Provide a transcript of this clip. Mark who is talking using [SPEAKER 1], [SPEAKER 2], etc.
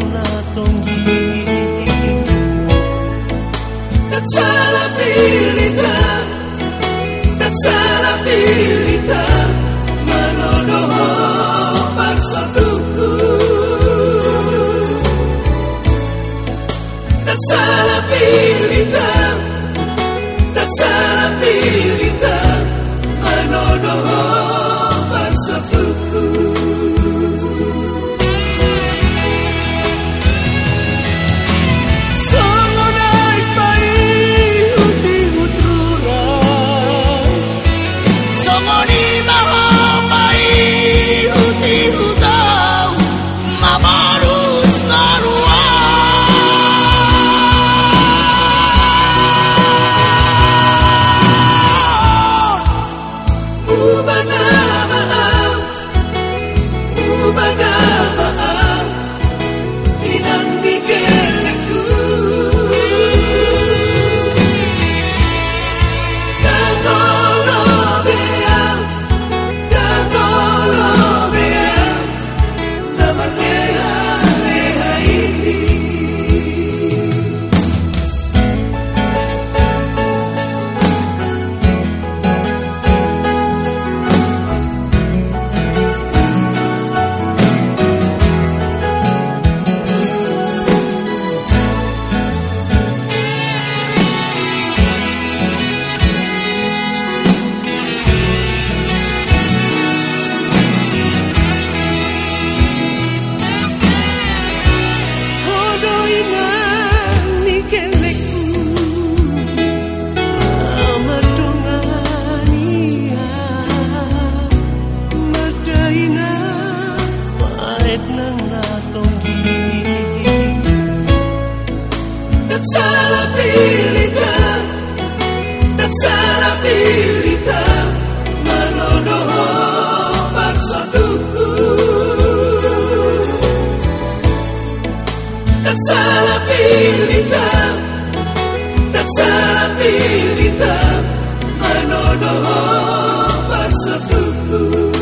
[SPEAKER 1] love. Salah pilih Menodoh duku